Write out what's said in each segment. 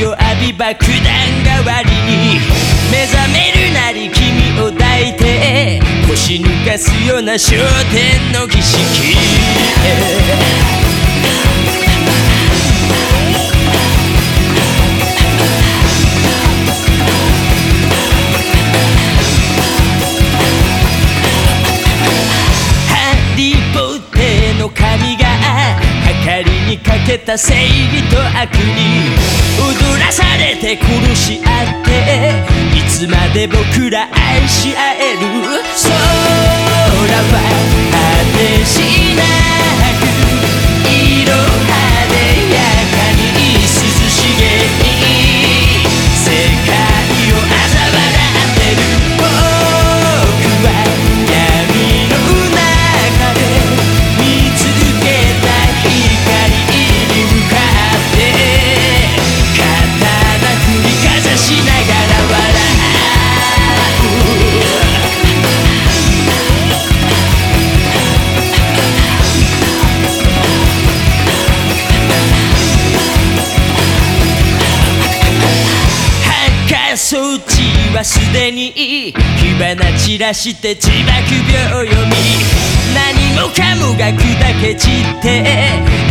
爆弾代わりに目覚めるなり君を抱いて腰抜かすような焦点の儀。りにかけた正義と悪に踊らされて殺し合っていつまで僕ら愛し合える。空は果てしなく。色装置はすでに火花散らして自爆病読み何もかもが砕け散って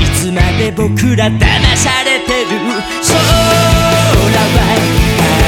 いつまで僕ら騙されてる。空は